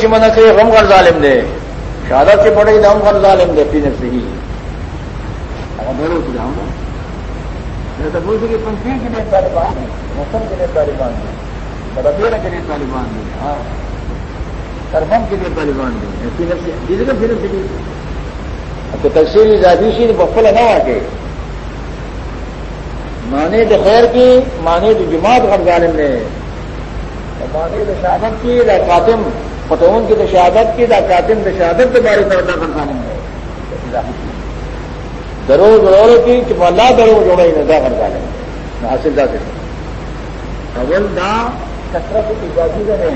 چی منع کرے غم غر ظالم دے۔ شہادت سے پڑے ہم غر ظالم دے پینے سے ہی پنکھے کے لیے طالبان موسم کے لیے طالبان کے لیے ہاں۔ کے لیے طالبان سے سے تو تقسیم زیادیشی بفل نہ آ کے مانے تو خیر کی مانے تو جماعت غر ظالم نے۔ مانے تو شہادت کی دا قاتم فتون کی تو کی دا قاتم تو کے بارے میں غر ظالم ہے۔ درو ضرور کی کہ اللہ درو جوڑا ہی ندا کر ڈالیں نہ حاصل دا سے اول دا کثرت اجازی دے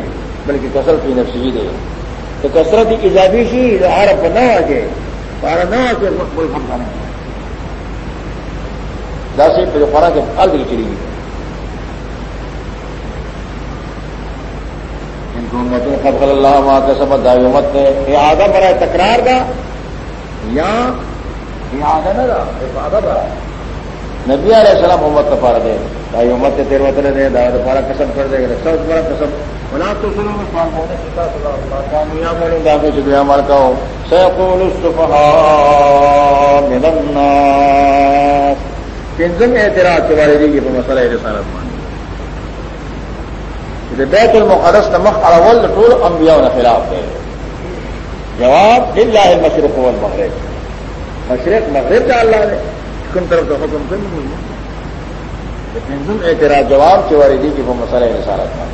بلکہ کثرت کی نفسی دے۔ تو کثرت اجازی سی ہر پر نہ آ کے پارا نہ آ کے کوئی ہم کھانا دس پھر پارا کے پھل بھی چلی گئی ان کو متوں خبر اللہ ماں کا سمجھ دا مت نے یہ آگا بڑا تکرار کا یا نبی علیہ السلام محمد کا پارا دے۔ بھائی محمد کے تیر وطن دے دعوت پارا قسم کر دے گا سب بڑا قسم۔ بنا تو سنو میں مار کا ہو سیقول اعتراض کے بارے دی مسئلہ رسالت مان بیت المقدس نمک الاول ٹول انبیاء نے خلاف دے جواب دل لاہ مشرق والمغرب۔ مشرق، مغرب کا اللہ نے۔ کن طرف کا حکم کر نہیں لیکن اعتراض، جواب چواری دی کہ وہ مسئلہ سارا تھا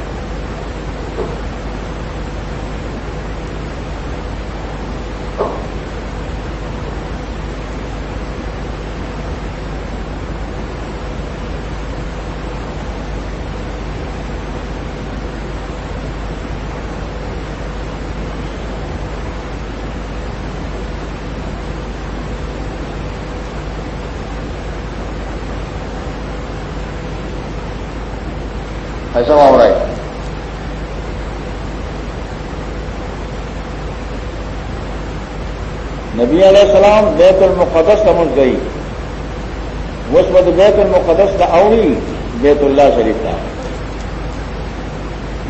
ایسا معاملہ ہے نبی علیہ السلام بیت المقدس سمجھ گئی. اس وقت بیت المقدس کا اوڑی بیت اللہ شریف کا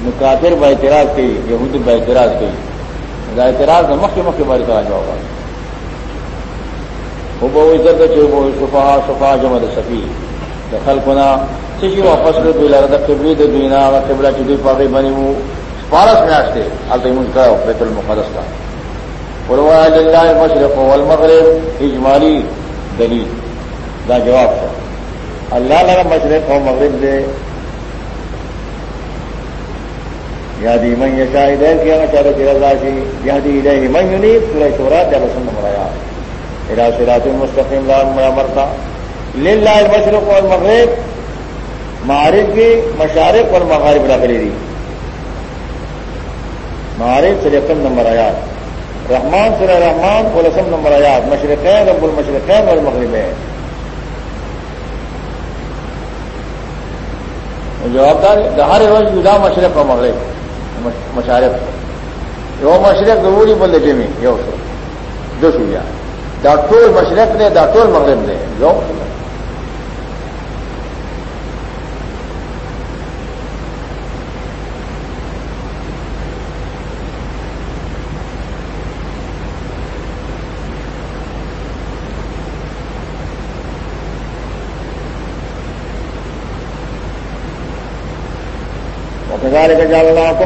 مکاتر با اعتراض کی یہود با اعتراض کی اعتراض نہ مکھ مکھ بار کرا جاؤ گا وہ بہو عزت وہ شفا شفا جمد سفی دخل کنا چشی واپس له دوی لره، د قبله د دوی نه، هغه قبله چې دوی پاغي باندې وو. پارس میاشته الته موږ کاو بیت المقدس کا ولوا لله المشرق والمغرب، اجمالی دلیل. دا جواب شو الله لره مشرق او مغرب دے. یادی من یشاء دین کیا چاہتا کہ رضا شی یادی الیہ من ینیب سورہ شورا جب سن مرایا الى صراط المستقیم لال لا مرتا. للہ المشرق والمغرب معارف کی مشارق اور مغارب رکھلی دی. معارف سے رقم نمبر آیات رحمان سر رحمان کو رسم نمبر آیات، مشرقین، رب المشرقین اور مغرب ہے جواب دار ہر روز جدا مشرق اور مغرب مشارق۔ وہ مشرق ضروری بولے جمی یہ جو سویا ڈاکٹر مشرق نے ڈاکٹر مغرب نے جو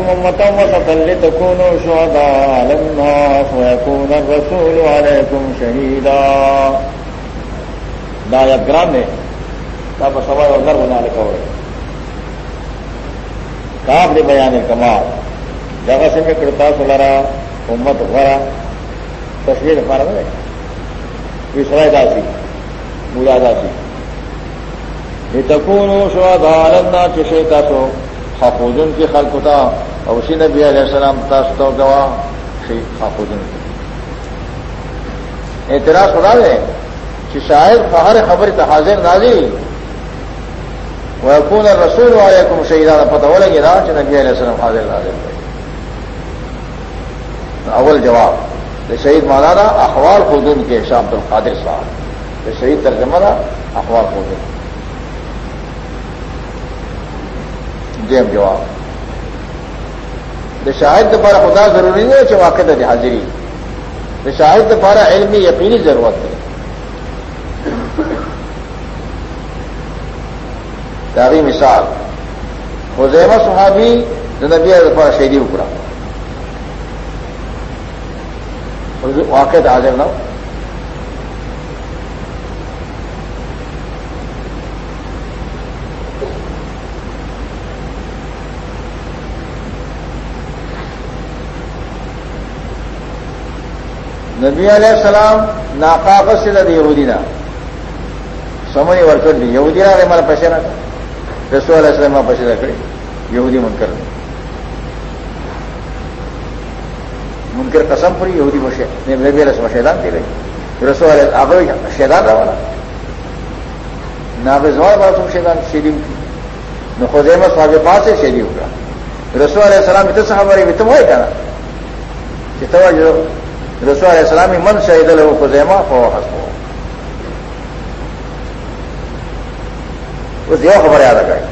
جعلناكم أمة وسطا لتكونوا شهداء على الناس ويكون الرسول عليكم شهيدا. لا يقران نے تب سوا اور ضرب نہ لکھا ہوئے. کاف نے بیان کمال. جگہ سے میں کرتا سلرا، امت غرا. تصویر ہمارا میں یہ سوائے داسی بولا داسی لتكونوا شهداء على الناس، چشے سو خافوجن کی خلق تھا اور اسی نبی علیہ السلام تاست گواہ خافوجن کی۔ اعتراض خدا دے کہ شاید فہر خبر حاضر نازی۔ وہ کون رسول والے کو شہیدان پتہ ہو لگے نا کہ نبی علیہ السلام حاضر نازر اول جواب شہید مولانا اخبار خودن کے شاہ عبد القادر صاحب۔ یہ شہید ترجمہ تھا اخبار خودن دیم جواب۔ شاہد دوبارہ خدا ضروری نہیں ہے کہ واقع دے حاضری شاہد دوبارہ علمی یقینی ضرورت ہے داری مثال. حزیمہ صحابی نبی دوبارہ شہیدی اکڑا واقع حاضر نہ نبی علیہ السلام ناقابت سے لدی یہودینا سمجھ ورکر دی. یہودی نہ ہمارا پیسے نہ رسول علیہ السلام پیسے نہ کرے یہودی منکر منکر قسم پوری یہودی نبی علیہ السلام شیدان دے رہی رسول علیہ آگے شیدان رہا والا. نابزوار بڑا تم شیدان شیدی نہ خزیمت صاحب پاس سے شیدی ہوگا رسول علیہ السلام اتنے صاحب بھی تم ہوئے کہنا کہ جو رسول علیہ السلام من شہید له خزیمہ فهو حسبه اوس یو خبر یاد کړئ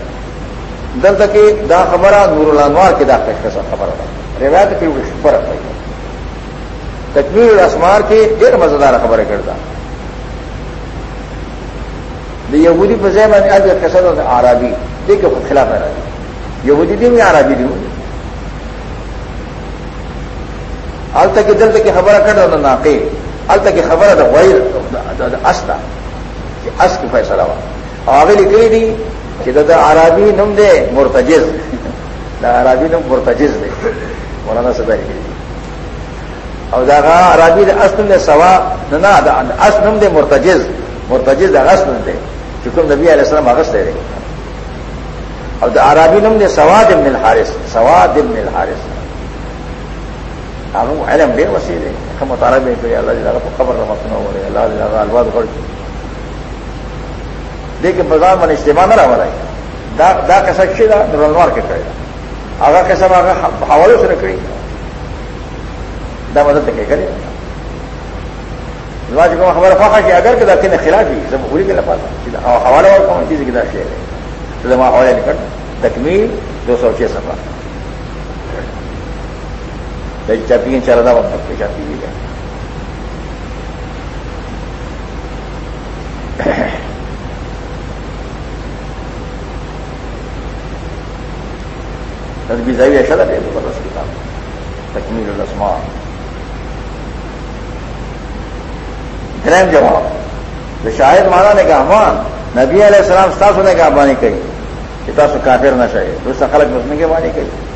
دلته کې دا خبره نور الانوار کې دا څه خبره ده روایت کې وش فرق دی الاسمار کې ډېر مزیدار خبره کړدا د یهودي په ځای باندې اجر کسانو د عربي دې کې خلاف راځي یهودي دې عربي دي ال تک دل تک خبر کر ناقے ال تک خبر ہے وہی استا، کہ اس کی فیصلہ ہوا۔ آگے لکھی دی کہ دادا عربی نم دے مرتجز۔ دا عربی نم مرتجز دے۔ مولانا سدا لکھی دی۔ اور داغا عربی دے اس نم دے سوا، نہ اس نم دے مرتجز۔ مرتجز دا اس نم دے۔ چکم نبی علیہ السلام اگست دے۔ رہے اور دا عربی نم دے سواد ابن الحارث، سواد ابن الحارث۔ هغه علم ډیر وسیع دی کوم مطالبه کوي الله دې هغه په قبر رحمتونه وره الله دې هغه الواد ورکړي دې کې بازار باندې اجتماع نه راوړای دا دا کیسه چې دا نورانوار کې کړی هغه کیسه هغه حواله سره کړی دا مدد کې کړی زما چې کوم خبره فاقه چې اگر کدا کنه خلاف وي زه بقولي کې لپاره چې دا حواله ورکوم چې دې دا شی دی زما حواله لیکل تکمیل 206 صفحه چل رہا وقت پہ چاپی بھی گیا بیزائی ایسا تھا زبردست کتاب تکمیل الاسمان درم جواب۔ تو شاہد مانا نے کہا مان نبی علیہ السلام ستاس ہونے کا بانی کہی۔ کہ تاس کافر نہ چاہیے دوسرا خلق مسلم کے بانی کہی؟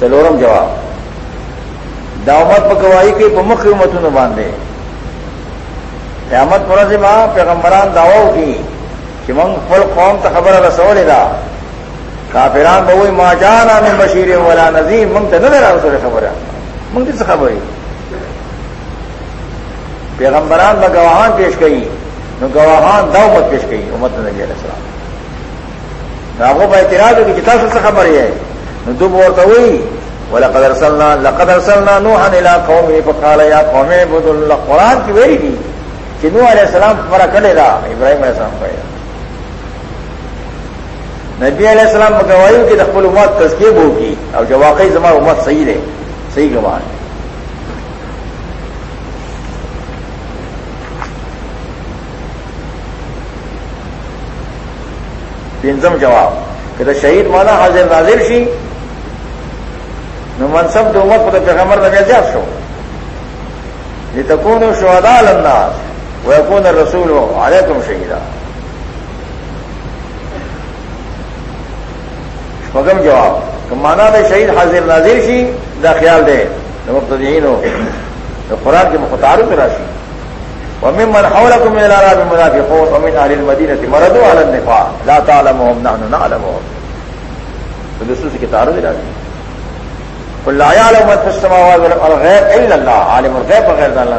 سلورم جواب. دعوت پکوائی کے پمکھ متوں باندھے قیامت پر سے ماں پیغمبران دعو کی کہ منگ فل قوم تو خبر رسو لے دا کافران بہو ماں جانا میں بشیر والا نظیم منگ تو نظر رسول خبر منگ کس خبر پیغمبران میں گواہان پیش گئی نو گواہان دو مت پیش گئی امت نبی علیہ السلام. راغو کا اعتراض ہوگی کتنا سب سے خبر ہے دو بورتا ہوئی ولقد ارسلنا لقد ارسلنا نوحا الى قومه، فقال يا قوم اعبدوا الله. قران کی ویری دی کہ نوح علیہ السلام فرا کړه دا ابراهيم علیہ السلام کوي نبی علیہ السلام بګوایو کې د خپل امت تزکیه وو کی جو واقعي زما امت صحیح ده صحیح گواہ پنځم جواب کله شهید مانا حاضر ناظر شي نو منصب د امت په پیغمبر نه زیات شو. لتكونوا شهداء للناس ويكون الرسول عليكم شهيدا شپږم جواب کمانا د شهید حاضر ناظر شي دا خیال دے دی د مبتدیینو د قران کې مختارو راشي وممن حولكم من العرب المنافقون، ومن اهل المدينه مرضوا على النفاق. لا تعلمهم، نحن نعلمهم. فدسوس کی تعارض راځي کل عالم من السماوات والغيب الا الله. عالم الغيب بغیر الله.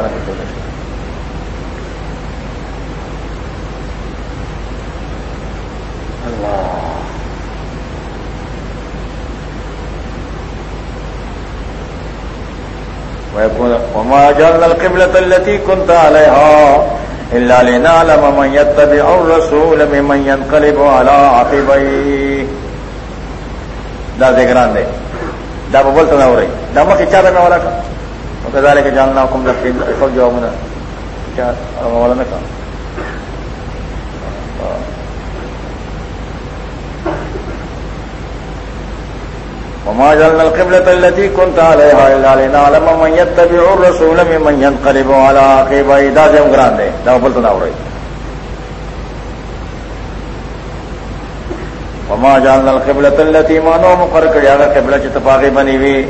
نه کوي وما جعلنا القبلة التي كنت عليها إلا لنعلم من يتبع الرسول ممن ينقلب على عقبيه. دے. دا بول تو نہ ہو رہی دما کی چادر میں والا تھا کزالے کے جاننا حکم لگتی جو والا نے کہا وما جعلنا القبلة التي كنت عليها إلا لنعلم من يتبع الرسول ممن ينقلب على عقبيه دا سے گران دے دا بولتا نہ ہو رہی وما جعلنا القبلة التي مانو مقرر کړی هغه قبله چې تپاغي بني وي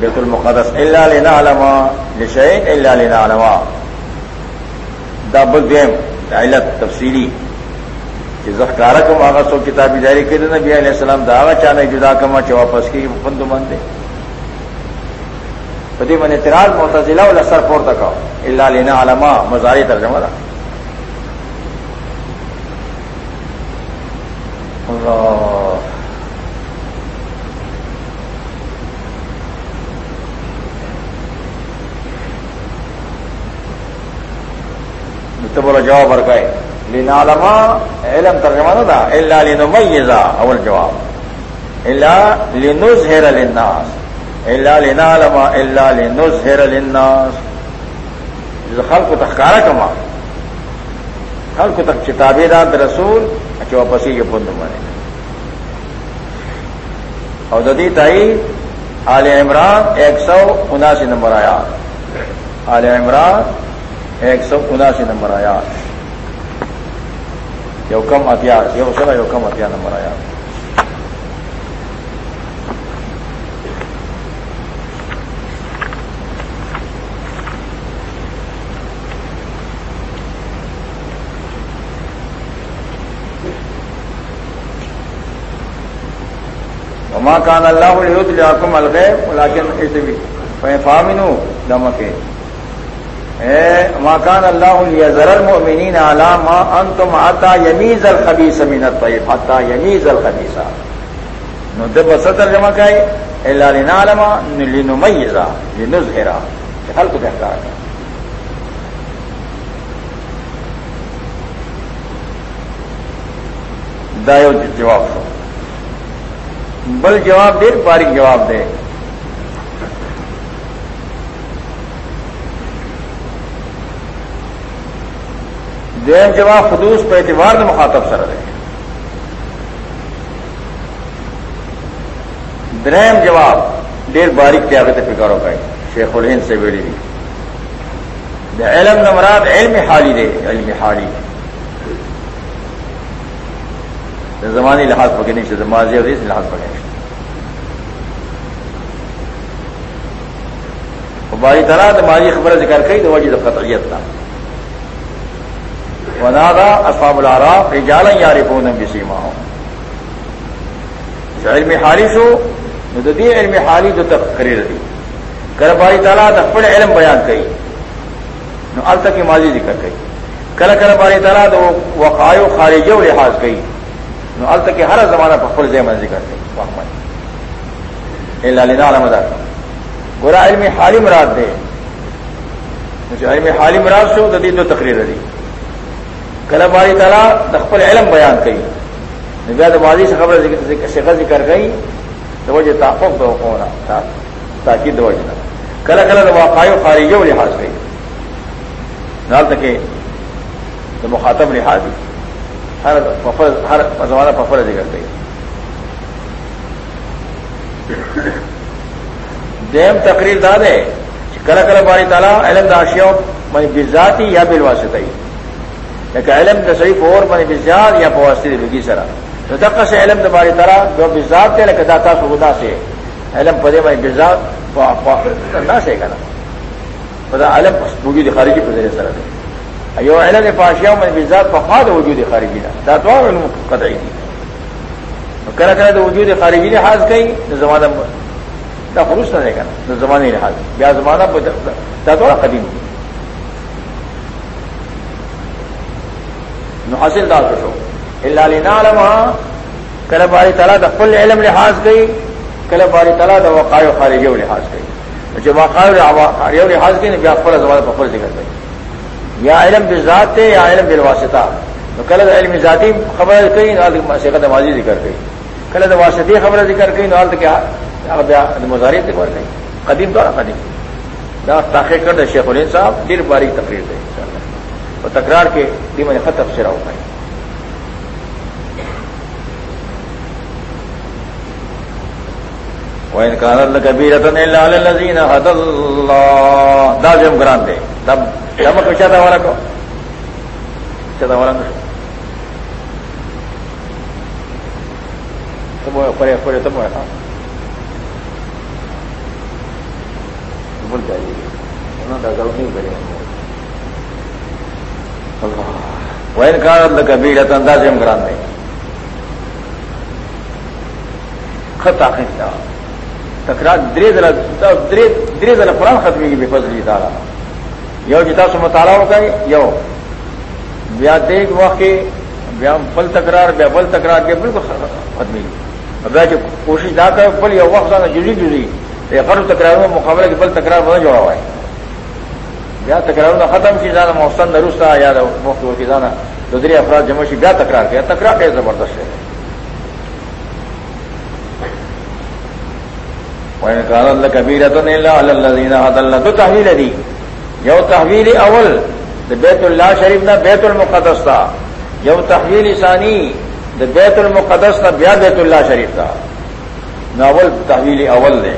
بیت المقدس الا لنعلم لشيء الا لنعلم. دا بل دیم علت تفصیلی. چې زخکارا کوم هغه سو کتابی جاری کړي نبی علیہ السلام دا هغه چانه جدا کما چې واپس کیږي پند باندې په دې باندې اعتراض معتزله ول سر پورته کا الا لنا علما مزاری ترجمه ده الله تبر جواب ورکائے لنعلما علم ترجمہ نہ تھا۔ اللہ لنمیزا اول جواب۔ اللہ لنظہر للناس۔ اللہ لنعلما اللہ لنظہر للناس۔ خلق کو تخکارا کما۔ خلق کو تک چتابی داد رسول اچھا واپسی کے بند منے اور ددی تائی، آل عمران ایک سو اناسی نمبر آیا آل عمران ایک سو اناسی نمبر آیا۔ یو کم اتیا، یو سر یو کم اتیا نمبر آیا۔ وما كان الله ليطلعكم الغيب ولكن اسبي فامنوا دمك مکان اللہ ضرر المؤمنین علی ما انتم عطا یمیز الخبیث من الطیب حتا یمیز الخبیث نو دب ستر جمع کئی الا لنعلم لنمیزا لنظہرا خلق بہتار دایو جواب۔ شو بل جواب دے باریک جواب دے۔ دیم جواب خدوس پہ اعتبار میں مخاطب سر رہے۔ درم جواب، دیر باریک تیاغت فکاروں کا شیخ الہند سے بیڑی دی علم نمراد علم حالی دے، علم حالی۔ زمانی لحاظ پکے نہیں سے ماضی اور اس لحاظ پکے باری طرح ماضی خبر ذکر کئی تو وجہ قطعیت تھا ونادا اصحاب العراف رجالا یارفون بسیماهم علم حالی شو نو د دې علم حالی د تقریر دی کله باری تعالی د خپل علم بیان کړي نو الته کې ماضی ذکر کړي کله کله باری تعالی د وقایع خارجه لحاظ کړي نو الته کې هر زمانہ په خپل ځای ذکر کړي محمد الا لنا علم ذا ګور علم حالی مراد ده چې علم حالی مراد شو، د دې د تقریر دی کله باری تعالی د خپل علم بیان کړي نو بیا د ماضي څخه خبره ذکر ذکر کړي د وجه تعقب د وقوعنا تاکید د وجه کله کله د واقعي خارجي او لحاظ کوي نال تکي د مخاطب لحاظ هر ففر هر زمانہ ففر ذکر کوي دیم تقریر دا ده چې کله باری تعالی علم د اشیاء من بذاتی یا بالواسطه لکه علم د صحیح اور باندې بزاد یا په واسطه د لګي سره نو دغه څه علم د باري طرح جو بزاد ته لکه دا تاسو خدا سي علم په دې باندې بزاد په نه سي کنه په علم وجود خارجي په ذریعہ سره دی ایو علم فاشیا باندې بزاد په خاطر وجود خارجي نه دا دوه علم قطعي دي کله کله د وجود خارجي لحاظ کوي د زمانه دا خروج نه کنه د زمانه لحاظ بیا زمانه په دا دوه قدیم دي حاصل دار شو. اللہ لینا علما کل باری تعالیٰ دا کل علم لحاظ گئی کل باری تعالیٰ دا وقائع خارجی و لحاظ گئی جو وقائع لحاظ گئی بیا فر زبان پر ذکر گئی یا علم بذات تھے یا علم بالواسطہ تو کل علم ذاتی خبر کئی نال سیکت ماضی ذکر گئی کل واسطی خبر ذکر گئی نال تو کیا مظاہرے ذکر گئی قدیم تو قدیم. دا تاخیر کر دے شیخ الین صاحب دیر باری تقریر دے اور تکرار کے دی میں خط افسرا ہو پائے وإن كان لكبيرة إلا على دا جم گران دے۔ تب دمک چاہتا والا کو۔ چاہتا والا کو۔ تم پڑے پڑے تم ہے بول جائیے۔ انہوں نے غلط نہیں کرے وین کان لکبیرة دا جم گران دے خط آخر تکرار درې ځله درې درې ځله قرآن ختمي کې په فضل جی تعالی. یو چې تاسو مطالعه وکړئ، یو. بیا دې وخت بیا بل تکرار، بیا بل تکرار کې بالکل ختمي بیا چې کوشش دا کوي بل یو وخت نه جزئی جزئی یې فرض تکرارونو مقابله کې بل تکرار باندې جوړوي بیا تکرارونه ختم شي، ځان موستن نرستا یا د وخت ځان د درې افراد جمع شي، بیا تکرار کوي. تکرار ډېر زبردست دی وإن كبيرة إلا على تو تحویل دی یو تحویل اول بیت اللہ شریف نہ بیت المقدس تھا یو تحویل ثانی بیت المقدس نہ بیا بیت اللہ شریف تھا ناول تحویل اول دے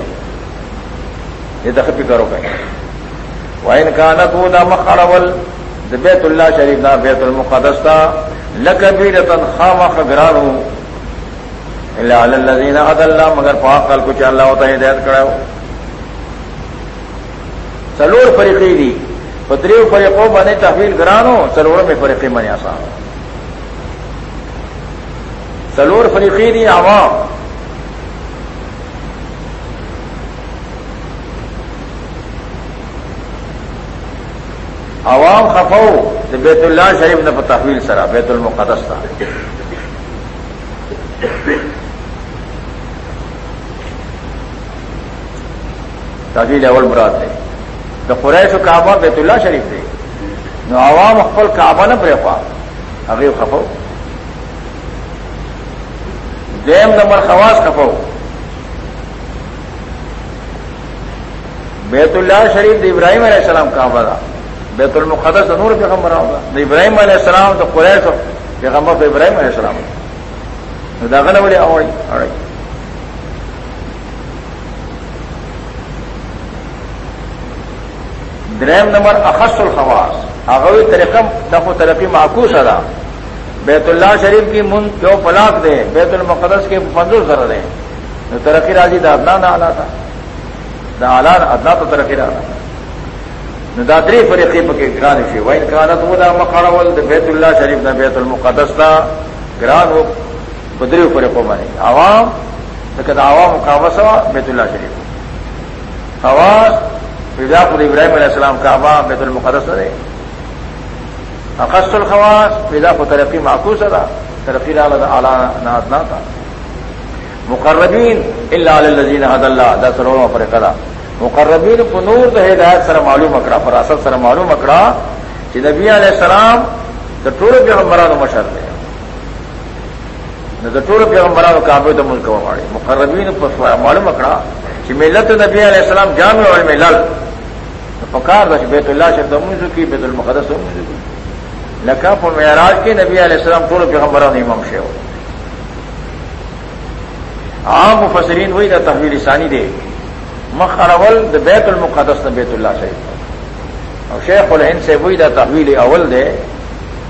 یہ دخپی کرو گے وائن کا نقو نہ مخر اول بیت اللہ شریف نہ بیت المقدس تھا لکبیر تن خام خگران ہوں اللہ عد اللہ مگر پاک کل کچھ اللہ ہوتا ہے ہدایت کرا سلور فریقی دی۔ پتری فریقوں بنے تحویل گرانو، سلور میں فریقی بنے آسان۔ سلور فریقی دی عوام۔ عوام خفو بیت اللہ شریف نے تحویل سرا، بیت المقدس تھا۔ تحویل اول مراد ہے۔ تو قریش و کعبہ بیت اللہ شریف دے نو عوام اقبال کعبہ نہ برے خواہ۔ ابھی خفو دیم نمبر خواص خفو بیت اللہ شریف ابراہیم علیہ السلام کعبہ دا۔ بیت المقدس نور پیغمبر ہوگا د ابراہیم علیہ السلام تو قریش پیغمبر تو ابراہیم علیہ السلام. داغل بولے اوڑی اڑائی دریم نمبر، اخص الخواص. اغوی طریقہ دف و ترقی معقوس ادا بیت اللہ شریف کی من جو پلاک دے بیت المقدس کے منظور سر دے ترقی راضی دا ادنا نہ آلہ تھا دا آلہ ادنا تو ترقی راضا تھا دادری فریقی پکے گران شی وہ انکانت وہ دا مقاڑول بیت اللہ شریف نہ بیت المقدس تھا گران ہو بدری فریقوں بنے عوام لیکن عوام کابسا بیت اللہ شریف. آواز فضا خود ابراہیم علیہ السلام کا عبا بیت المقدس رہے اقص الخواص فضا کو ترقی معقوص ادا ترقی اعلیٰ نہ تھا مقربین اللہ الزین حد اللہ دس روڑوں پر کدا مقربین کو نور تو ہدایت سر معلوم اکڑا فراست سر معلوم اکڑا کہ نبی علیہ السلام تو ٹور پیغمبران مشر دے۔ نہ ٹور پیغمبران کعبے تو ملک ماڑی۔ مقربین معلوم اکڑا کہ ملت نبی علیہ السلام جامع اور ملل پکار بس بیت اللہ سے دمزو کی، بیت المقدس دمزو کی۔ لکھا پر معراج کے نبی علیہ السلام ٹول پیغمبران امام شے عام مفسرین وہی دا تحویل ثانی دے۔ مخرول دا بیت المقدس دا بیت اللہ شریف اور شیخ الہند سے وہی دا تحویل اول دے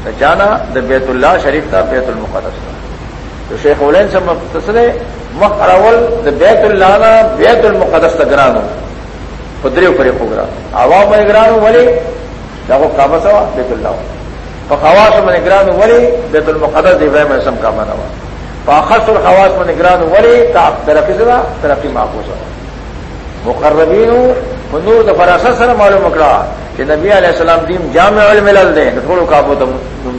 تو جانا دا بیت اللہ شریف تھا بیت المقدس تھا تو شیخ الہند سے مختصر مخرول دا بیت اللہ نا بیت المقدس تا گرانو پدری پری پوگرا عوام میں گرانو ولی جاگو کام سوا بیت اللہ فخواس میں نگران ولی، بیت المقدس ابراہیم اسم کا منا ہوا فاخص الخواس میں نگران ولی ترقی سوا ترقی معقو سوا مقربین نور د فراست سره معلوم کړه چې نبی علیہ السلام دیم جامع الملل دی ټول کابو ته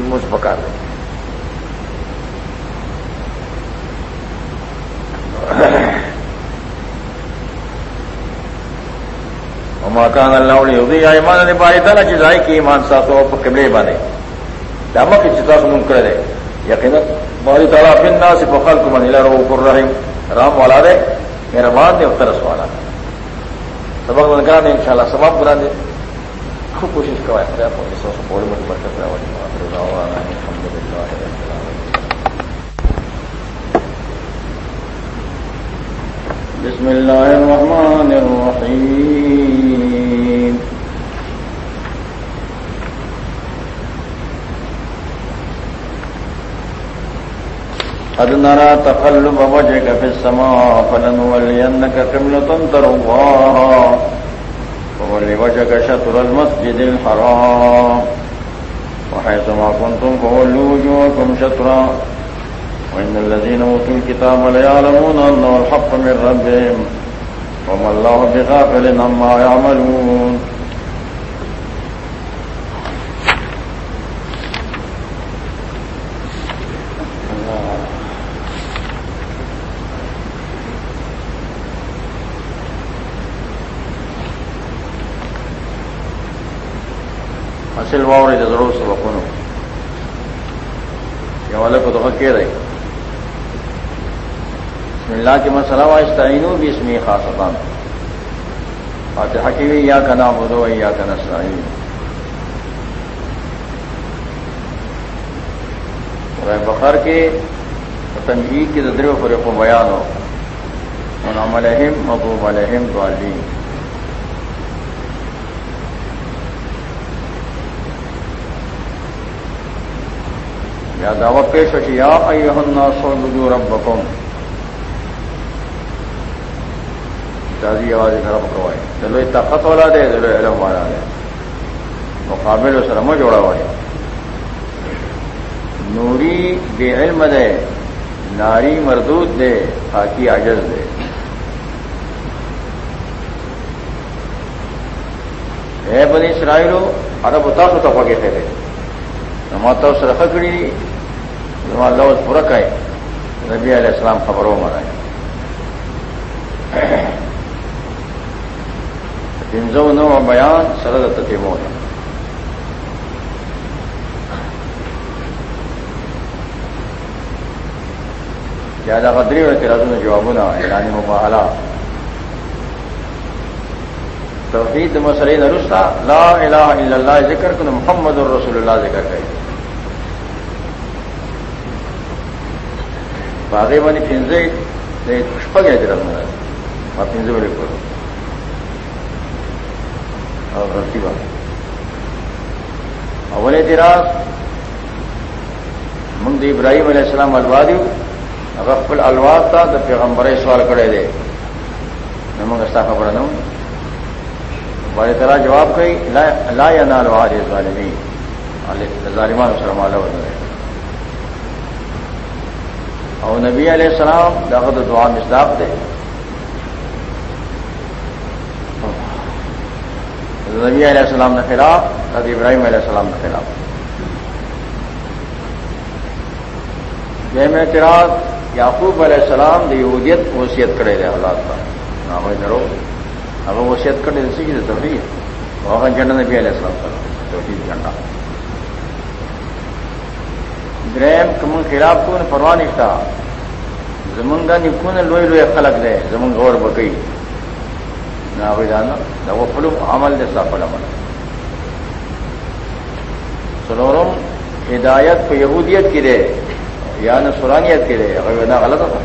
موږ پکار دی. مکان اللہ ایمان نے پائے تھا نا جزائی کی ایمان ساتھ قبلے بانے دامہ کی چتا سے منکر ہے یقینا بہت تعالیٰ پھر نہ سے بخل کو منیلا رو کر رہے والا رے میرا مان دے اترس والا سبق من کرا دے ان شاء اللہ سباب کرا دیں خوب کوشش کروائے خدا کو اس وقت بوڑی مجھے بڑھ کر الحمد للہ بسم الله الرحمن الرحيم قد نرى تقلب وجهك في السماء، فلنولينك قبلة ترضاها فولي وجهك شطر المسجد الحرام. وحيث ما كنتم فولوا وجوهكم شطرا. وإن الذين أوتوا الكتاب ليعلمون أنه الحق من ربهم. وما الله بغافل عما يعملون حاصل واوري د ضرور سبقونو یو له کو دغه کې دی بسم اللہ کے استعینو بھی اس میں خاص فاتحہ کی بھی یا کا نام بدو یا کا نسائن بخر کے تنجیح کی زدر و و بیان ہو۔ منام الحم محبوب الحم تو یا دعوت پیش ہوشی یا ایہن الناس عبدو ربکم۔ تازی آواز نرم کروائے چلو طاقت والا دے چلو علم والا دے۔ مقابل سرم جوڑا ہوئے نوری بے علم دے، ناری مردود دے، خاکی عجز دے۔ اے بنی اسرائیلو عرب اتا تو تفا کے تھے نماتا اس رکھ کری اللہ پورک ہے۔ نبی علیہ السلام خبروں مرائے پنځو نو بیان سره د تتیمو ده یا دا غدری و اعتراضونو جوابونه اعلان مباهله توحید مسئلې نرستا، لا اله الا الله ذکر کنه محمد رسول الله ذکر کوي باغې باندې پنځه د شپږ اعتراضونه ما پنځه ولې اور غلطی بات اول اعتراض منگ ابراہیم علیہ السلام الواد رف الواد تھا تو پیغمبر سوال کرے دے نمنگ استا خبر نو بڑے طرح جواب کئی لا یا نال واد ظالمی ظالمان السلام علیہ اور نبی علیہ السلام داخت دعا مصداق دے نبی علیہ السلام نے خلاف، حضرت ابراہیم علیہ السلام نے خلاف۔ میں اعتراض یعقوب علیہ السلام نے یہودیت وصیت کرے رہے اولاد کا نہ ہوئی درو اب وصیت کرنے اسی کی تفریح وہاں جھنڈا نبی علیہ السلام کا توحید جھنڈا گریم کمن خلاف کو پرواہ نہیں تھا۔ زمنگا نکون لوئی لوئی خلق دے زمنگ اور بکئی نہ ہوئی جانا نہ وہ عمل جیسا فل عمل. سنورم ہدایت کو یہودیت کی دے، یا نہ سرانیت کی دے، اگر نہ غلط ہوتا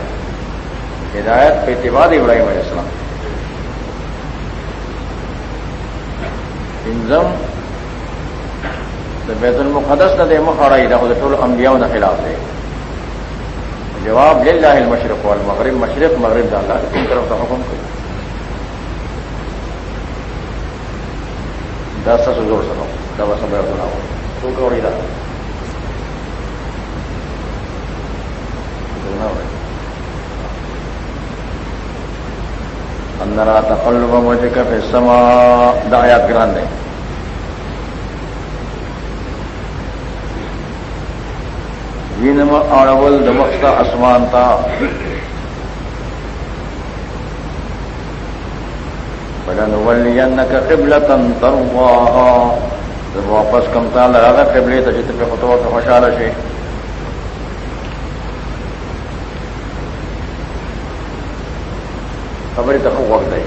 ہدایت پہ اعتباد ابراہیم علیہ السلام. انزم بیت المقدس نہ دے مخاڑا نہ خود ٹول انبیاء نہ خلاف دے. جواب لے لاہ المشرق والمغرب، مشرق، مغرب ڈالا تین طرف کا حکم کرو دس سے جوڑ سکو دوا سب بناؤ تو کوڑی رہا اندر تقلب وجهك في السماء دا آیات گران دے وینم اڑول دمختا اسمان تا فلنولينك قبلة ترضاها. جب واپس کمتا لگا گا قبلے تو جتنے پہ خطوط خوشحال سے خبر تک وقت ہے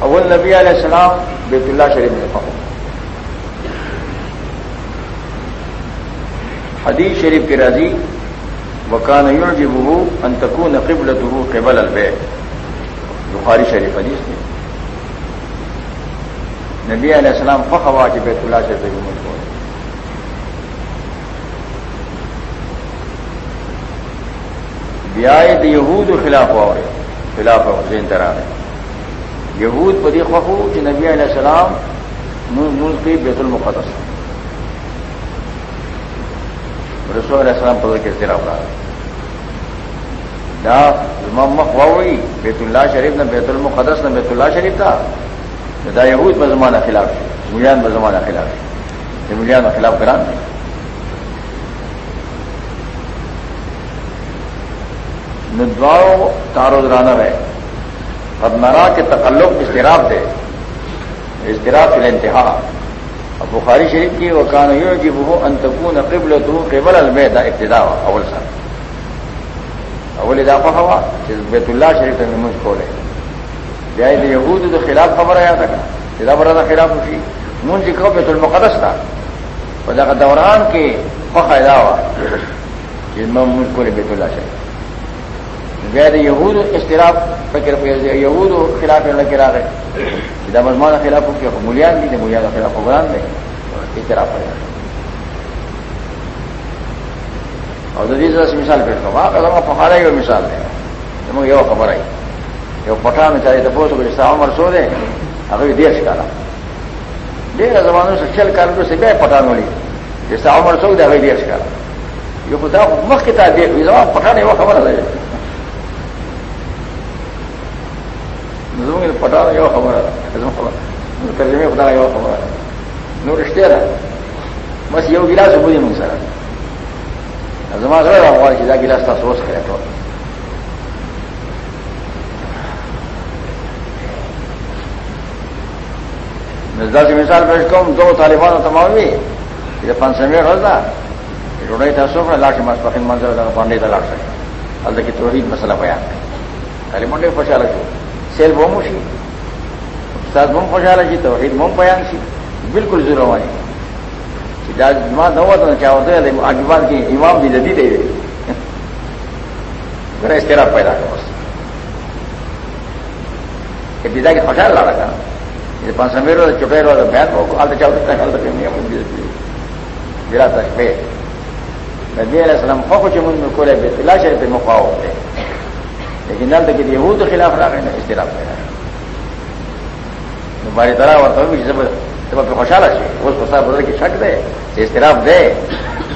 اول نبی علیہ السلام بیت اللہ شریف میں حدیث شریف کے راضی، وکان جب انتقو نقبل دہو قبل البے بخاری شریف حدیث میں. نبی علیہ السلام فخوا کے بیت اللہ سے مجھ کو بیاید یہود خلاف ہوا خلاف حسین طرح ہے یہود پدی خفو کہ نبی علیہ السلام ملک کی بیت المقدس رسول علیہ السلام پدر کے ذرا رہا دا خواہی بیت اللہ شریف نہ بیت المقدس نہ بیت اللہ شریف تھا دا یہود بزمانہ خلاف ملیان بزمانہ خلاف یہ ملیان خلاف کران نہیں ندواؤ تارو رانر ہے اب نرا کے تکلق استراب دے استراب کے انتہا اب بخاری شریف کی وہ کان یوں جی وہ انتقون قبل تو قبل المیدا ابتدا اول سر. اول اضافہ ہوا بیت اللہ شریف میں مجھ کھولے جائے یہود تو خلاف خبر آیا تھا سیدھا بڑا تھا خلاف اٹھی من جی کہو بیت المقدس تھا خدا کا دوران کے فائدہ ہوا جس میں مجھ کو بیت اللہ شریف. غیر یہود استراف فکر یہود خلاف کرا رہے سیدھا مزمان خلاف ہو، کیا ملیان دی ملیان کا خلاف حکمران دے۔ استراف پڑے اور دوسرا سے مثال پیٹ کروں وہاں کا پخارا ہی وہ مثال دے گا یہ خبر آئی۔ یہ پٹھان چاہیے تو بہت کچھ عمر سو دے اگر دیش کالا۔ ڈیڑھ زمانوں سے چل کر سے گئے پٹھان والی جیسے عمر سو دے اگر دیش کالا۔ یہ خدا مخ کی دیکھ زمان پٹھان ہے وہ خبر ہے۔ پٹا یہ خبر ہے ترجمے خدا یہ خبر ہے نو رشتے بس یہ گلاس بوجھے مجھ سر زما سر ہوا سیدھا گلاس تھا سوچ کرے تو مزدا کی مثال پیش کروں دو طالبان اور تمام بھی یہ پانچ سو منٹ ہوتا روڈائی تھا سو لاٹ ماس پخن منظر پانڈے تھا لاٹ اللہ کی توحید مسئلہ بیان ہے طالبان نے پوچھا سیل بومو شي استاد بوم خوشاله شي، توحید بوم بیان شي. بالکل ضرور وایي چې دا ما دا وته چا وته د اجوان کې امام دي جدي دی. ګره استرا پیدا کوي کہ دیدا کی خوشحال لا رکھا یہ یعنی پانچ سو میرے چٹے رہا بیان کو آلتے چاہتے ہیں خیال رکھیں گے میرا تک پہ نبی علیہ السلام خوف چمن میں کولے بیت اللہ شریف مقاو ہوتے لیکن نل تک یہود کے خلاف رہا گئے نا استراف پیدا باری طرح اور بھی جب جب خوشحال ہے اس کو سب بدل کی شک دے استراف دے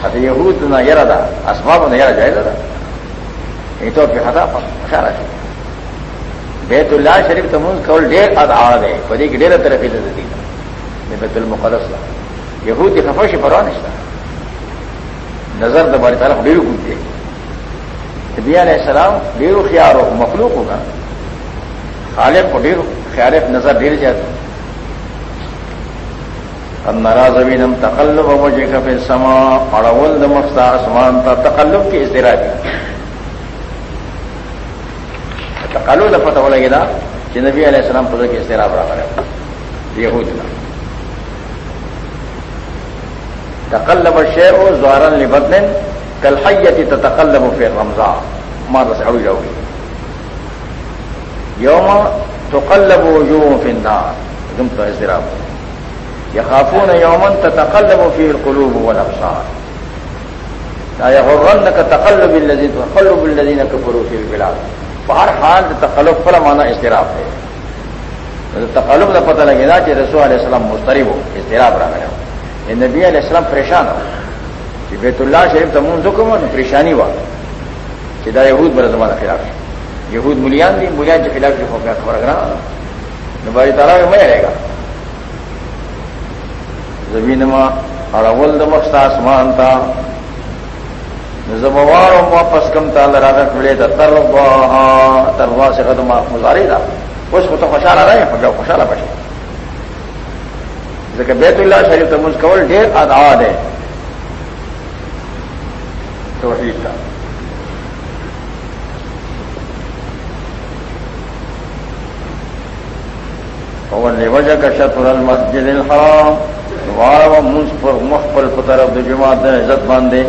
اب یہود نہ یار دا اسباب نہ یار جائے دا یہ یعنی تو کہ خطا خوشحال ہے بیت اللہ شریف تو منز کول ڈیر اد آ گئے پری کی ڈیر ترقی دے دی بیت المقدس یہود کی خفش پرواہ نہیں نظر دباری طرف ڈیر گونجے نبی علیہ السلام ڈیرو خیال مخلوق ہوگا۔ خالق کو ڈیرو خیال نظر ڈیر جاتا اب ناراض ابھی نم تقلب وجہ کا پھر سما اڑول دمختا آسمان تھا تقلب کی اشترا دی۔ تقلو دفعہ تو لگے نا کہ نبی علیہ السلام خدا کی اشترا برابر ہے۔ یہ ہو جنا تقلب شیر ہو زوارن لبدن کل حیتی تتقلب فی الرمضان ما تسعو جوی یوم تو تقلب وجوه فی النار۔ دم تو اضطراب۔ یخافون یوما تتقلب فی القلوب والابصار۔ لا یغرنک تقلب الذین تقلب الذین کفروا فی البلاد۔ ہر حال تقلب فلا معنی اضطراب ہے۔ تقلب کا پتہ لگے نا کہ رسول علیہ السلام مسترب ہو، اضطراب رہا گیا نبی علیہ السلام پریشان ہو۔ کہ بیت اللہ شریف تمون زکم پریشانی ہوا کہ دا یہود بر زمانہ خلاف یہود ملیان دی، ملیان کے خلاف جو ہوگا خبر اگر نباری تعالیٰ میں رہے گا. زمین ماں اور اول دمختا آسمان تھا زموار واپس کم تال راغت ملے تھا تروا تروا سے ختم گزاری تھا اس کو تو خوشحال آ رہا ہے پکڑ خوشحال بچے بیت اللہ شریف تو مجھ کول ڈھیر آدھاد ہے توحید کا۔ وجہ کا شطر المسجد الحرام وار و منصف مخبل طرف جماعت عزت باندھے۔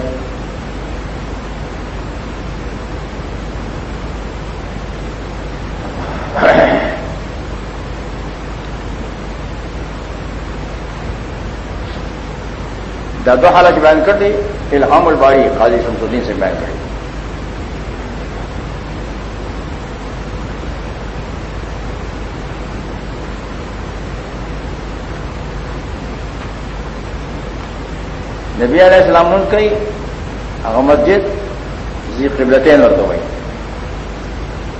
دو حالت بیان کر دی الحام الباری قاضی شمس الدین سے بیان کر دی نبی علیہ السلام نے کئی اگر مسجد زی قبلتین اور تو بھائی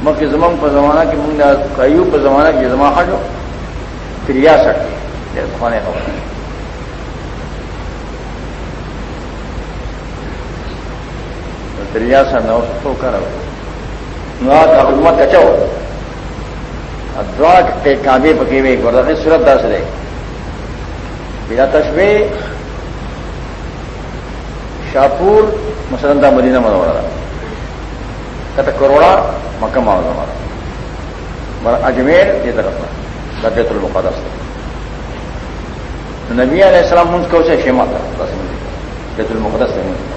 مکہ زمان پر زمانہ کی منگا ایوب پر زمانہ کی زمان حجو پھر یا سکتے خوانے خبر دریا سا نو سو کر حکومت کچو دعا کے کابے پکے ہوئے گردہ سورت دس رہے بلا تشوے شاپور مسلندہ مدینہ منورا کت کروڑا مکہ معاوضہ ہمارا اجمیر یہ طرف تھا بیت المقدس نبی علیہ السلام منز کو سے شیما تھا بیت المقدس سے منز۔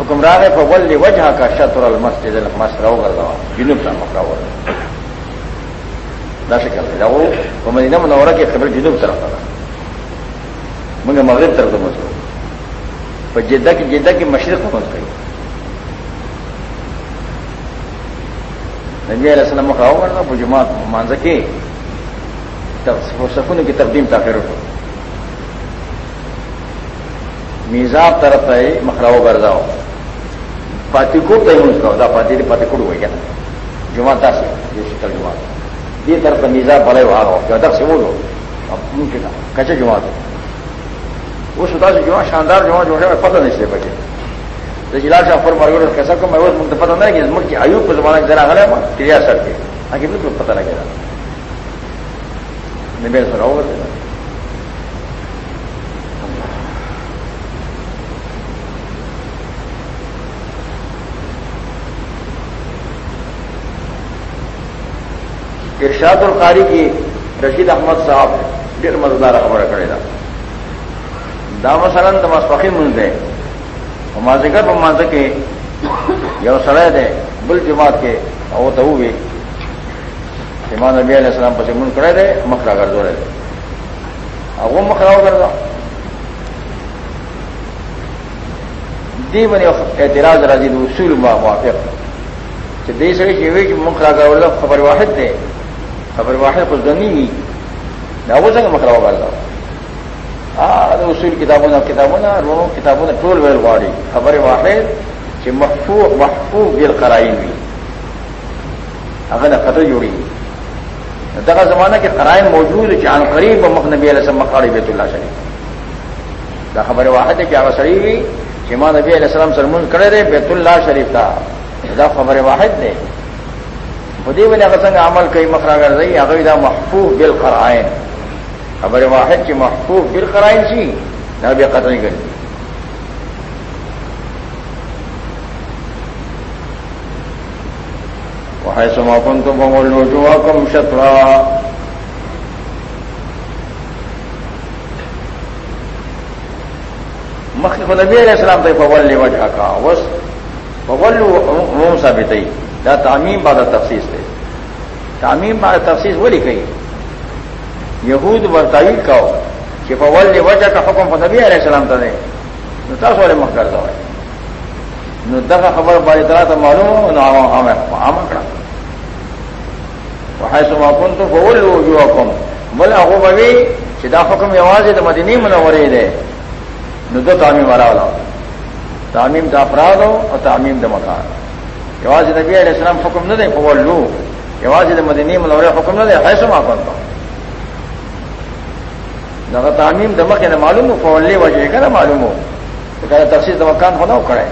حکمران فول وجہ کا شطر المسجد المسرو کر دوا جنوب کا مکہ ہو۔ نہ شکل ہے۔ وہ وہ مدینہ منورہ کی خبر جنوب طرف تھا مجھے مغرب طرف مجھ کو پر جدہ کی جدہ کی مشرق پہنچ گئی نبی علیہ السلام مکہ ہو کرنا وہ جماعت مان سکے سکون کی تقدیم تاخیر ہو۔ میزاب طرف ہے مکھراؤ گرزاؤ پاتی کوٹ ته موږ کوو دا پاتی دی پاتی کوټ وایي جمعه تاسو دې شکل جمعه دې طرف نيزا بلای واره او دا څه وو ممکن کچه وہ سدا سے جمعہ شاندار جمعہ جو ہے پتہ نہیں چلے بچے تو جلال شاہ پر کیسا کہ میں وہ پتہ نہیں کہ ملک کی آیو کو زمانہ ذرا غلے میں کریا سر کے آگے بالکل پتہ لگے گا نبی سر ہوگا ارشاد القاری کی رشید احمد صاحب ڈیر مزدار خبر کرے گا۔ دام سلن تماس پخی منز دے۔ مازکر پر ماز کے یو سڑے دے۔ بل جماعت کے او تو بھی امام نبی علیہ السلام پسی من کرے دے مکھرا کر دو رہے دے۔ اب وہ مکھراؤ کر دو دی بنی اعتراض راضی اصول موافق۔ دی سڑی کی ہوئی کہ مکھرا کر خبر واحد دے۔ خبر واحد کچھ گندی ہوئی نہ وہ سنگ مکرا ہوگا ہاں اصول کتابوں کتابوں نے کتابوں نے ٹول ویل واڑی. خبر واحد کہ محفوظ محفوظ گل کرائی ہوئی اگر نہ قطر جوڑی. دغا زمانہ کے قرائن موجود جان قریب مخ نبی علیہ السلام مکاڑی بیت اللہ شریف. دا خبر واحد ہے کہ آگا سڑی ہوئی کہ ماں نبی علیہ السلام سرمن کرے دے بیت اللہ شریف تھا دا خبر واحد دے. خدی بنے سنگ عمل کئی مخرا کر رہی، اگر محفوظ بل کرائن خبر واحد کی محفوظ بل کرائن سی نہ بھی قتل نہیں کری۔ وہ سماپن تو بمول نوجو کم شترا مخلف نبی علیہ السلام تک فول نے وجہ کا بس فول ثابت ہی دا تعمیم بعد تفصیص تھے تعمیم تفصیص وہ لکھی یہود برطوی کا کہ فول وجہ کا حکم نبی علیہ السلام تھا تاس والے مخ کرتا ہے نو دغه خبر باندې طرح ته معلوم نو عام عام کړه. وحيث ما كنتم فولوا وجوهكم بل هغه بوي چې دا حکم یوازې د مدینه منورې دی. نو د تعمیم وراله تعمیم د افراد او تعمیم د مکان. یواز نبی علیہ السلام حکم نہ دے پول لو یواز مدنی ملور حکم نہ دے حیث ما کرتا نہ تعمیم دمک نہ معلوم ہو فول وجہ کا نہ معلوم ہو تفصیل تو مکان ہونا کھڑے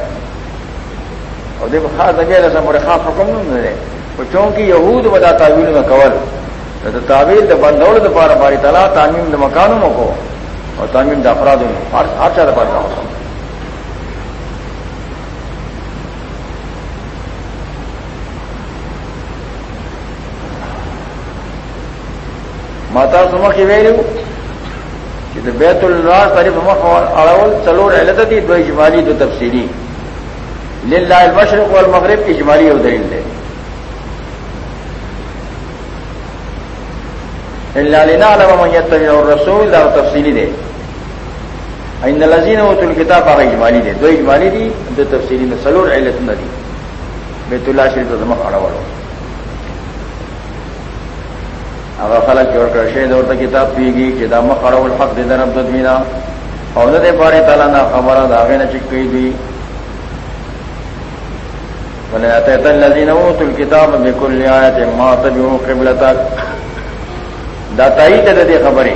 اور دیکھو خاص نبی علیہ السلام بڑے خاص حکم نہیں دے چونکہ یہود بدا تعویل میں کول تو تعویل دا بندوڑ دا پارا باری تلا تعمیم دا مکانوں کو. اور تعمیم دا افراد ہر چاہ پار کا ہوتا ماتا سما کی ویلو کہ بیت اللہ تعریف مخ اڑول چلو رہتا تھی دو اجمالی دو تفصیلی للہ المشرق والمغرب اجمالی اور دلیل دے اور رسول دا تفصیلی دے ان لذین و تل کتاب اجمالی دے دو اجمالی دی دو تفصیلی میں سلور علت نہ دی بیت اللہ شریف دمخ اڑول اگر خلق جوڑ کر شہد اور کتاب پی گی کہ دام خڑو الحق دے درب ددمینا اور دے بارے تعالیٰ نہ خبر داغے نہ چکی دی. بولے اتحت الذین اوت الکتاب بکل آیت ما تبعو قبلتک. داتائی تے دے خبریں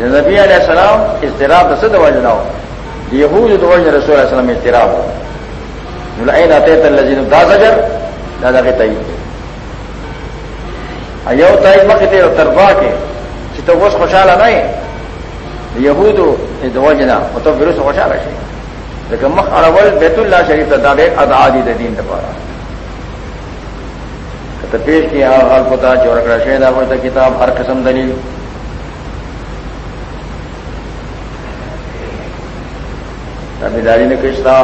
نبی علیہ السلام استراب سے دوا جناؤ یہود دو رسول علیہ السلام استراب ہو این اتحت الذین دا زجر دادا کے تئی یو تائید مخ تیر تربا کے چې ته اوس خوشاله نه یهودو د وجنا او ته ویروس خوشاله شي لکه مخ اړول بیت الله شریف ته دا ډېر ادعادي د دین لپاره کته پیش کی حال پتا چور کړه شه دا ورته کتاب هر قسم دلیل. تابعداري نه کښتا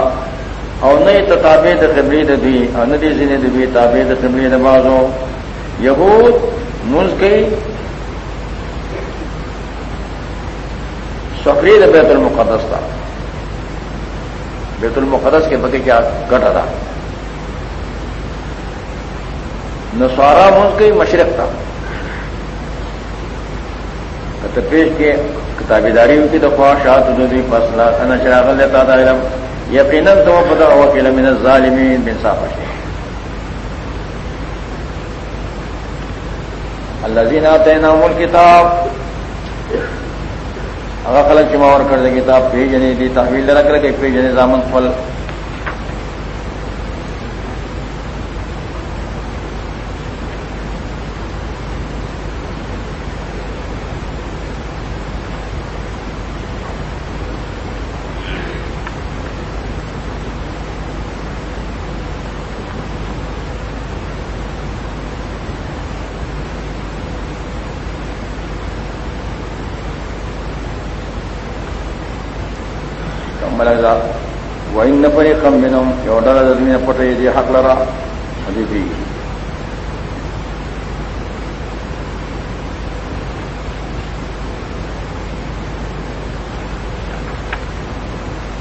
او نه ته تابع د قبلي د دی او نه دي ځینې د دی تابع د قبلي د بازو یہود منز گئی سفید بیت المقدس تھا بیت المقدس کے بگے کیا گٹ تھا نسوارا منز گئی مشرق تھا پیش کے کتابی داری کی دفعہ شاہ تجودی فصلہ چراغ لیتا تھا علم۔ یقیناً تو پتا ہوا کہ علم ظالمین بن صاف اللہ زین آتے نام کتاب اگر خلق چماور کر دے کتاب پی جنی دی تحویل رکھ رکھے پی جنی زامن پھل وإن فريقا منهم يودر الذين پټه دي جی حق لرا حديثي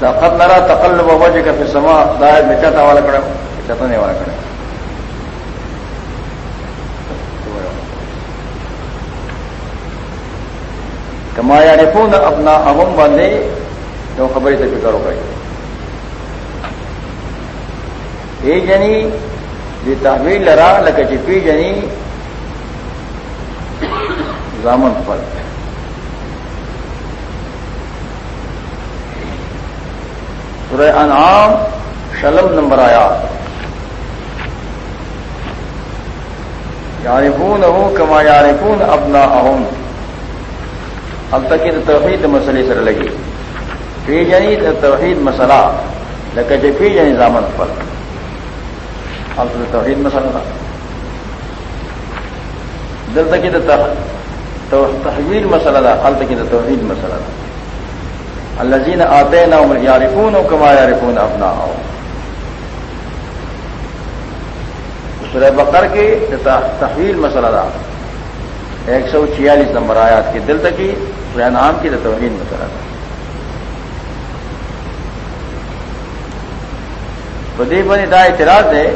لقد نرى تقلب وجهك في السماء دائر میں چتا والا کڑا چتنے والا کڑا۔ کما یعرفون اپنا اہم بندے جو خبریں سے فکر ہو گئی ای جنی دی تحویل لرا لکه چې پی جنی زامن پر سورہ انعام، شلم نمبر آیا یارفون ہوں کما یارفون اپنا اہم اب تک یہ توحید مسئلے سر لگی. پی جنی توحید مسئلہ. لکه پی جنی زامن پر حالت توحید مسئلہ دل تک تحویل مسئلہ تھا حال تک توحید مسئلہ تھا اللہ جی نے آتے نہ عمر یارفون ہو کما یارفون اپنا ہو سورہ بکر کے تحویل مسئلہ تھا ایک سو چھیالیس نمبر آیات کی دل تک ہی، سورہ نام کی توحید مسئلہ تھا بدی بنی دا اعتراض ہے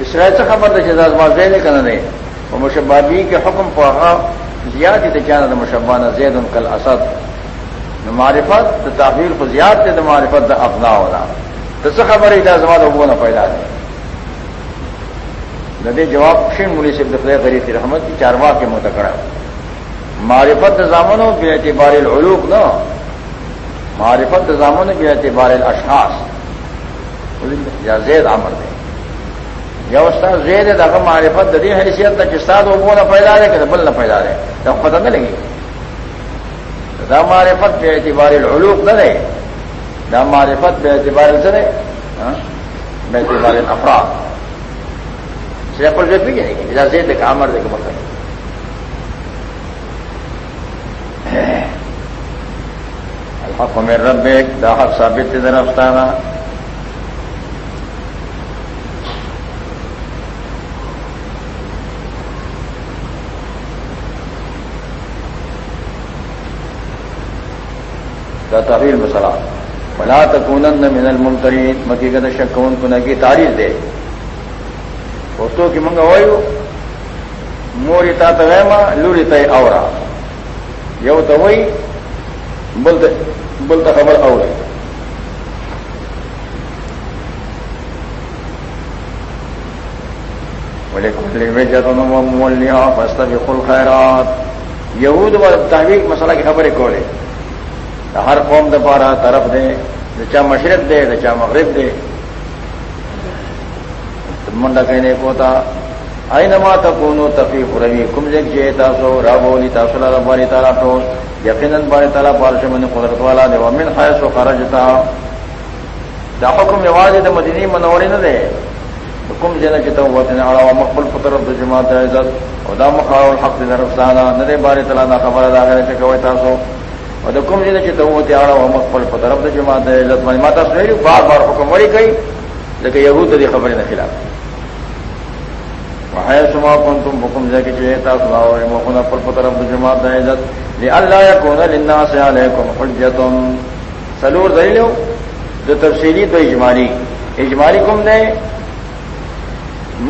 اسرائیل سے خبر تھا جزاز واضح نہیں کرنا نہیں وہ مشبابی کے حکم پڑھا زیاد ہی تجانا مشبانہ زید ان کل اسد معرفت تو تاخیر کو زیاد تھے تو معرفت اپنا ہونا تو سے خبر ہی تھا زماد نہ پیدا ہے ندی جواب شین ملی سے دفلے غریب رحمت کی چارواہ کے متکڑا معرفت زامن ہو بے اعتبار العلوق نہ معرفت زامن کے اعتبار اشخاص یا زید عمر دے یا استاد زید دغه معرفت د دې حیثیت ته چې استاد وګو نه پیدا لري کله بل نه پیدا لري دا پتہ نه لګي دا معرفت په اعتبار العلوق نه ده دا معرفت په اعتبار څه ده په اعتبار الافراد۔ چې په دې پیږي دا زید د امر دغه مطلب الحق من ربك دا حق ثابت دي درفتانا دا تحویل مسئلہ بلا تکونن من الممترین مکی کا شکون کن کی تاریخ دے دوستوں کی منگا وایو موری تا تغیما لوری تے اورا یو تو وہی بولتا خبر اور بولے کھلے میں جتن مول لیا بستا بھی خیرات یہود اور تحویق مسئلہ کی خبریں کھولے ہر قوم دپارا طرف دے چا مشرق دے چا مغرب دے۔ منڈا کہنے کو تھا آئی نما تکونو تفیق روی کم جگ جے تاسو رابولی تاسو لگا باری تالا ٹول یقیناً باری تالا بارش من قدرت والا دے، ومن خیس و خرجتا دا حکم یوازی دا مدینی منوری نہ دے کم جنا چتا وطن آڑا و مقبل فطرت دا جماعت عزت۔ و دا مخارو الحق دا رفسانا ندے باری تالا دا خبر دا غیر چکوئی تاسو۔ و دا کم جنا چتا وطن آڑا و مقبل فطرت دا جماعت عزت مانی ماتا سویری بار بار حکم وری کئی لیکن یہود دی خبری نہ خلاف۔ ہے سما کون تم حکم جا کے چیتا سناؤ مکن پر پتر اب جماعت عزت یہ اللہ یا کون لنا سے علیکم حجتم سلور دلیل جو تفصیلی تو اجمالی۔ اجمالی کم نے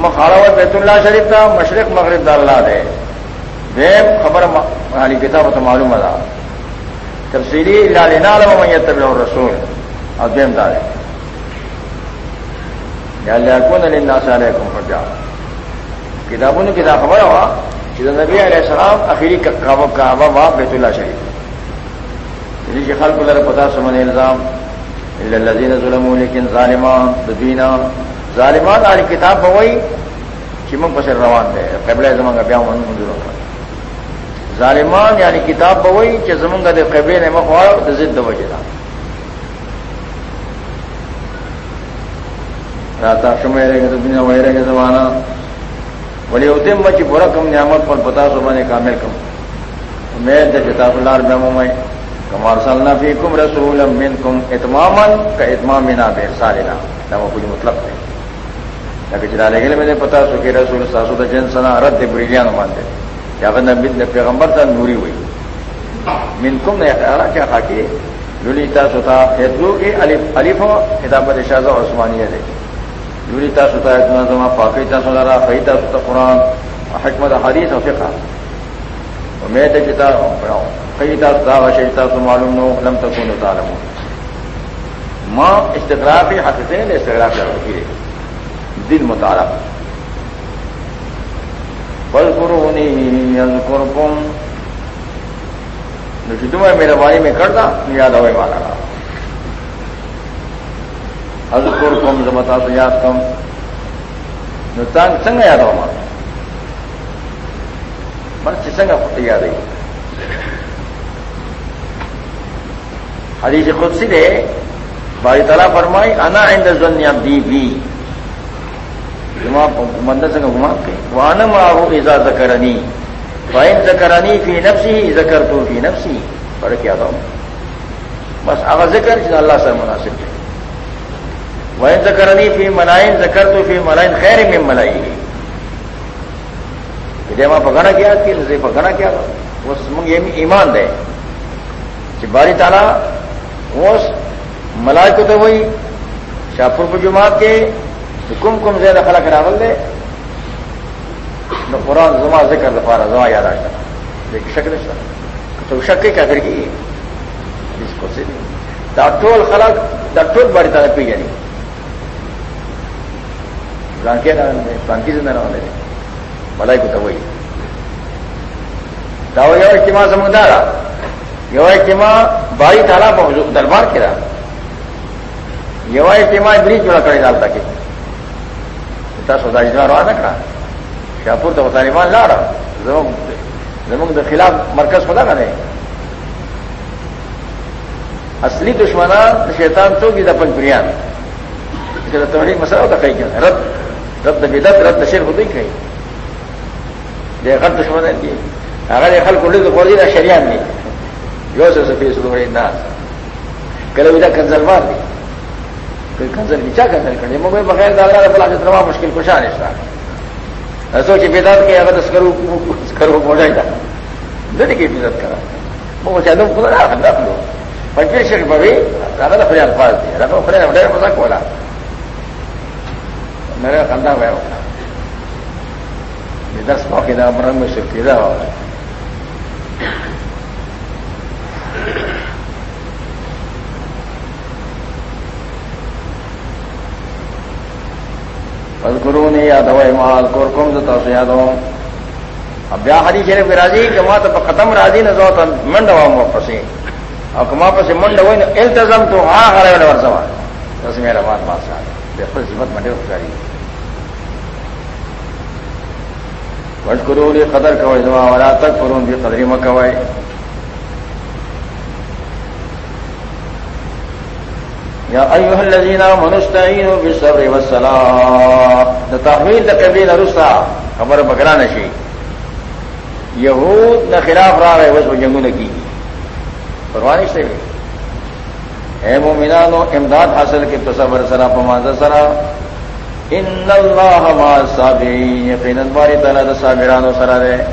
مخاراوت بیت اللہ شریف تھا مشرق مغرب دا اللہ دے۔ دیم خبر حالی کتاب تو معلوم ادا تفصیلی لالینا لما میت طبع رسول اور دیم دارے یا اللہ کون لنا سے علیکم حجتم کتابوں نے کتاب خبر ہوا کہ نبی علیہ السلام اخیری کعبہ وا بیت اللہ شریف. جی خلق اللہ پتا سمن الزام. الزین ظلم لیکن ظالمان دبینا ظالمان آج کتاب بوئی چمک پسر روان دے قبل زمان کا بیاہ منظور ہوتا ظالمان یعنی کتاب بوئی کہ زمن کا دے قبل نے مخوار ضد وجہ راتا شمع رہے گا دنیا وہی رہے گا زمانہ بولے ہوتے مچ برا کم نعمت پر پتا سو بنے کامل کم. میں جتا اللہ میں میں کمار سالنا فی کم رسول من کم اتمام کا اتمام نا بے سارے سالنا نہ وہ کچھ مطلب ہے نہ چلا لے گئے میں نے پتا سو کہ رسول ساسو جن سنا رد بریلیاں مانتے کیا نبی پیغمبر تھا نوری ہوئی من کم نے اٹھارا کیا خاکی لولی تا ستا ہیترو کی علیف کتاب شاہ عثمانیہ دے یوری تا ستا اتنا زما پاکی تا سنارا خی تا ستا قرآن حکمت حدیث و فقہ. امید کتا خی تا ستا غشی تا سو معلوم نو، لم تکونو تعلمو ما استقرافی حقیقین استقرافی حقیقی دل متعلق فذکرونی یذکرکم نو چې دومره مهرباني مې کړدا یاد اوې مالا اذکر کم زمتا سے یاد کم۔ نتان سنگ یاد ہو ماں من سنگ پتہ یاد آئی حدیث خود سی دے بھائی تعالیٰ فرمائی، انا عند ظن عبدی بی۔ جمع مندر سنگ گھما کے وانا معه فائن ذکرنی فی نفسی ذکر تو فی نفسی پڑھ کے آتا ہوں بس آغا ذکر جن اللہ سے مناسب ہے وہ زکرنی فی ملائن زکر تو فی ملائن خیر میں ملائی وہاں پکانا کیا کہ پکانا کیا وہ ایمان دے کہ باری تالا وہ ملائی کو تو وہی شاہپور کو جماعت کے کم کم زیادہ خلا کراول دے، نو قرآن زما ذکر دفارا زما یاد آتا لیکن شک نہیں تو شک کے کیا پھر کی؟ اس کو سے ڈاکٹر خلق ڈاکٹر باری تعالیٰ پی جانی بانکی سے نہ ہونے ملائی کو تو وہی. داو یو اجتماع سمجھدارا یو اجتماع باری تالا پہنچ دربار کے رہا. یو اجتماع بریج جوڑا کرے ڈالتا کہ سودا اجتماع روا نہ کھا شاہپور تو طالبان لا رہا زمنگ کے خلاف مرکز خدا نه کرے اصلی دشمنا شیطان تو بھی دفن پریان تمہاری مسئلہ ہوتا کہیں کیوں رد رد بدت رد شیر ہوتی کہیں دیکھا دشمن ہے اگر یہ خل کنڈی تو بول دی شریان نہیں یو سے سفید شروع ہوئی نا کل بھی کنزل مار دی کوئی کنزل بھی چا کنزل کر دی؟ ممبئی بغیر دادا کا بلا جتنا مشکل کچھ آنے سا سوچے بیدات کے اگر کرو کرو ہو جائے گا دن کی بدت کرا۔ وہ چاہتا ہوں خدا رکھ رکھ لو پنچیس شریف بھی دادا نے فری الفاظ دی۔ رکھو فری بڑے مزہ کھولا میرے کندھا گیا ہوگا یہ دس موقع دا، مرنگ میں شرکی دا ہوگا کرو نے یاد ہو مال کور کم تو یاد ہو اب بیا ہری شیر پہ راضی کہ وہاں تو ختم راضی نہ تو منڈ ہوا واپس اور کما پس منڈ ہوئی نا التزم تو ہاں ہر ور سوا دس میرا بات بات صاحب بالکل سمت منڈے اٹھاری بٹ کرو قدر کوئی دعا والا تک کروں بھی قدری مکوائے یا ایوہ الذین منستعینوا بالصبر والصلاة۔ دا تحویل دا قبیل رسا خبر بکرا نشی۔ یہود دا خلاف را رہے وس جنگو نکی پروانی سے اے مومنانو، امداد حاصل کے تصور سرا پماز سرا۔ ان اللہ ما صابرین یقینا باری تعالی دا صابرانو سرا رہے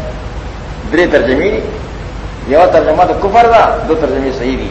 دری ترجمی یہ ترجمہ تو کفر دا، دو ترجمی صحیح دی۔